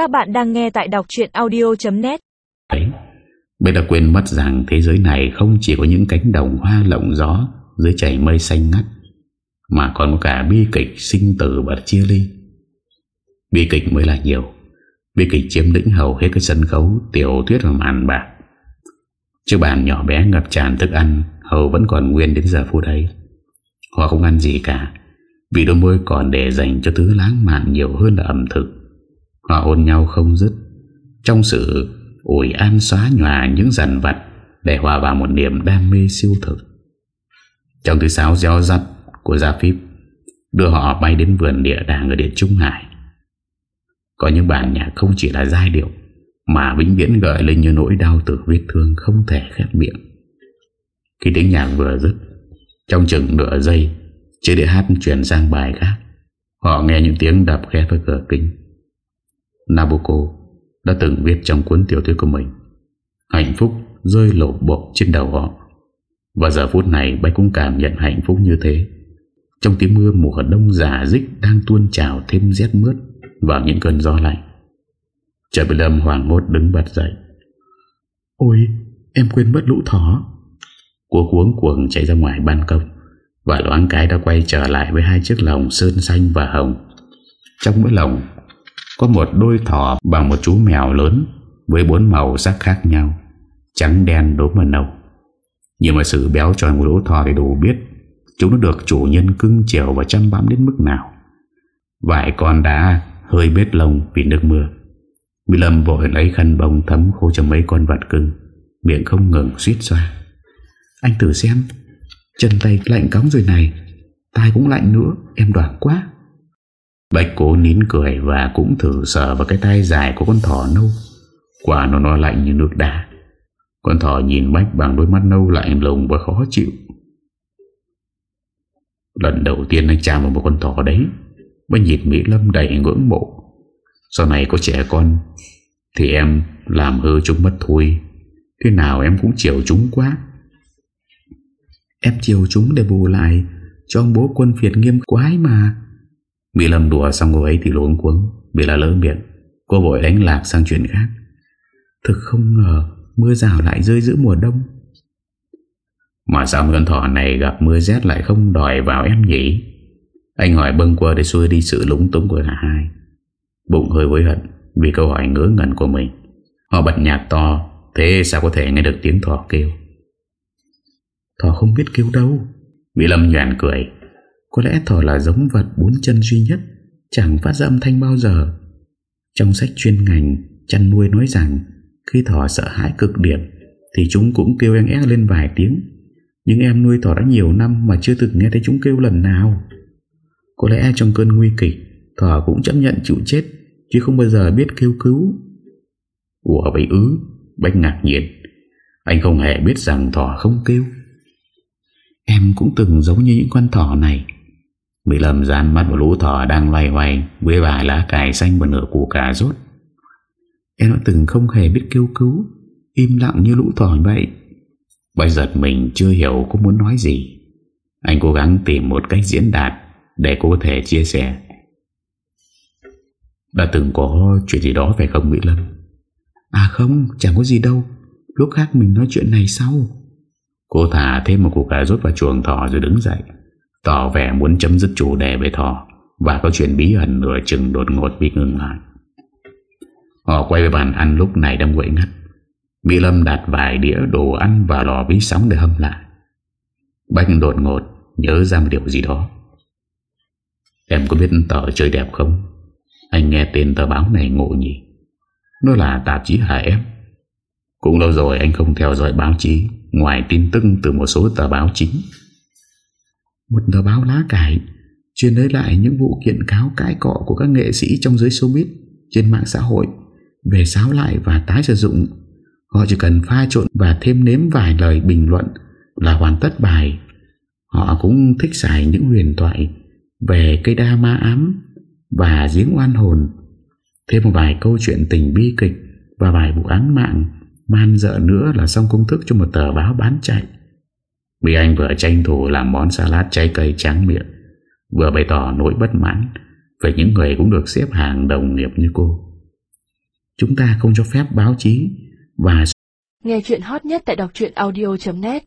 Các bạn đang nghe tại đọc chuyện audio.net Đấy, bây đã quên mất rằng thế giới này không chỉ có những cánh đồng hoa lộng gió dưới chảy mây xanh ngắt, mà còn có cả bi kịch sinh tử và chia ly. Bi kịch mới là nhiều, bi kịch chiếm lĩnh hầu hết cái sân khấu, tiểu thuyết và màn bạc. Chiếc bàn nhỏ bé ngập tràn thức ăn, hầu vẫn còn nguyên đến giờ phút ấy. Họ không ăn gì cả, vì đôi môi còn để dành cho thứ lãng mạn nhiều hơn là ẩm thực. Họ ôn nhau không dứt, trong sự ủi an xóa nhòa những dần vật để hòa vào một niềm đam mê siêu thực. Trong thứ sáu gieo rắt của Gia Phíp đưa họ bay đến vườn địa đàng ở Điện Trung Hải. Có những bản nhạc không chỉ là giai điệu mà vĩnh viễn gợi lên như nỗi đau từ vết thương không thể khép miệng. Khi tiếng nhạc vừa dứt, trong chừng nửa giây, chế địa hát chuyển sang bài khác. Họ nghe những tiếng đập khe với cửa kính. Nabucco đã từng viết trong cuốn tiểu thuyết của mình. Hạnh phúc rơi lộ bộ trên đầu họ. Và giờ phút này Bách cũng cảm nhận hạnh phúc như thế. Trong tiếng mưa mùa đông giả dích Đang tuôn trào thêm rét mướt Vào những cơn gió lạnh. Trời bị lâm hoàng hốt đứng bật dậy. Ôi em quên mất lũ thỏ. Cô cuống cuồng chạy ra ngoài ban công Và loáng cái đã quay trở lại Với hai chiếc lồng sơn xanh và hồng. Trong mỗi lồng có một đôi thỏ bằng một chú mèo lớn với bốn màu sắc khác nhau, trắng đen đốm và nâu. Nhưng mà sự béo tròn của lũ thỏ thì đủ biết chúng nó được chủ nhân cưng chiều và chăm bám đến mức nào. Vài con đã hơi bết lông vì nước mưa. Mỹ Lâm vội lấy khăn bông thấm khô cho mấy con vật cưng, miệng không ngừng suýt xoa. Anh thử xem, chân tay lạnh cóng rồi này, tai cũng lạnh nữa, em đoán quá. Bạch cố nín cười và cũng thử sờ vào cái tay dài của con thỏ nâu. Quả nó no lạnh như nước đá. Con thỏ nhìn Bách bằng đôi mắt nâu lạnh lùng và khó chịu. Lần đầu tiên anh chạm vào một con thỏ đấy, Bách nhìn Mỹ Lâm đầy ngưỡng mộ. Sau này có trẻ con, thì em làm hư chúng mất thôi. Thế nào em cũng chiều chúng quá. Em chiều chúng để bù lại cho ông bố quân phiệt nghiêm quái mà. Bị Lâm đùa xong cô ấy thì luống cuống, Bị là lỡ miệng. Cô vội đánh lạc sang chuyện khác. Thực không ngờ, mưa rào lại rơi giữa mùa đông. Mà sao con thỏ này gặp mưa rét lại không đòi vào em nhỉ? Anh hỏi bâng qua để xuôi đi sự lúng túng của cả hai. Bụng hơi hối hận Vì câu hỏi ngớ ngẩn của mình. Họ bật nhạc to, Thế sao có thể nghe được tiếng thỏ kêu? Thỏ không biết kêu đâu. Bị Lâm nhoàn cười có lẽ thỏ là giống vật bốn chân duy nhất, Chẳng phát ra âm thanh bao giờ. Trong sách chuyên ngành, Chăn nuôi nói rằng, Khi thỏ sợ hãi cực điểm, Thì chúng cũng kêu em ép lên vài tiếng. Nhưng em nuôi thỏ đã nhiều năm Mà chưa từng nghe thấy chúng kêu lần nào. Có lẽ trong cơn nguy kịch, Thỏ cũng chấp nhận chịu chết, Chứ không bao giờ biết kêu cứu. Ủa vậy ứ Bách ngạc nhiên. Anh không hề biết rằng thỏ không kêu. Em cũng từng giống như những con thỏ này. Mỹ Lâm dán mắt vào lũ thỏ đang loay hoay với vài lá cải xanh và nửa củ cà rốt. Em đã từng không hề biết kêu cứu, im lặng như lũ thỏ vậy. Bây giật mình chưa hiểu cô muốn nói gì. Anh cố gắng tìm một cách diễn đạt để cô có thể chia sẻ. Đã từng có chuyện gì đó phải không Mỹ Lâm? À không, chẳng có gì đâu. Lúc khác mình nói chuyện này sau. Cô thả thêm một củ cà rốt vào chuồng thỏ rồi đứng dậy. Tỏ vẻ muốn chấm dứt chủ đề về thỏ Và có chuyện bí ẩn nửa chừng đột ngột bị ngừng lại. Họ quay về bàn ăn lúc này đang quậy ngắt Mỹ Lâm đặt vài đĩa đồ ăn vào lò bí sóng để hâm lại. Bách đột ngột nhớ ra một điều gì đó. Em có biết tờ chơi đẹp không? Anh nghe tên tờ báo này ngộ nhỉ? Nó là tạp chí hả em. Cũng lâu rồi anh không theo dõi báo chí, Ngoài tin tức từ một số tờ báo chính một tờ báo lá cải, Chuyên lấy lại những vụ kiện cáo cãi cọ Của các nghệ sĩ trong giới showbiz Trên mạng xã hội, Về sáo lại và tái sử dụng. Họ chỉ cần pha trộn và thêm nếm vài lời bình luận Là hoàn tất bài. Họ cũng thích xài những huyền thoại Về cây đa ma ám Và giếng oan hồn, Thêm một vài câu chuyện tình bi kịch Và vài vụ án mạng. Man dợ nữa là xong công thức cho một tờ báo bán chạy vì anh vừa tranh thủ làm món salad trái cây trắng miệng, Vừa bày tỏ nỗi bất mãn Về những người cũng được xếp hàng đồng nghiệp như cô. Chúng ta không cho phép báo chí và Nghe chuyện hot nhất tại đọc audio.net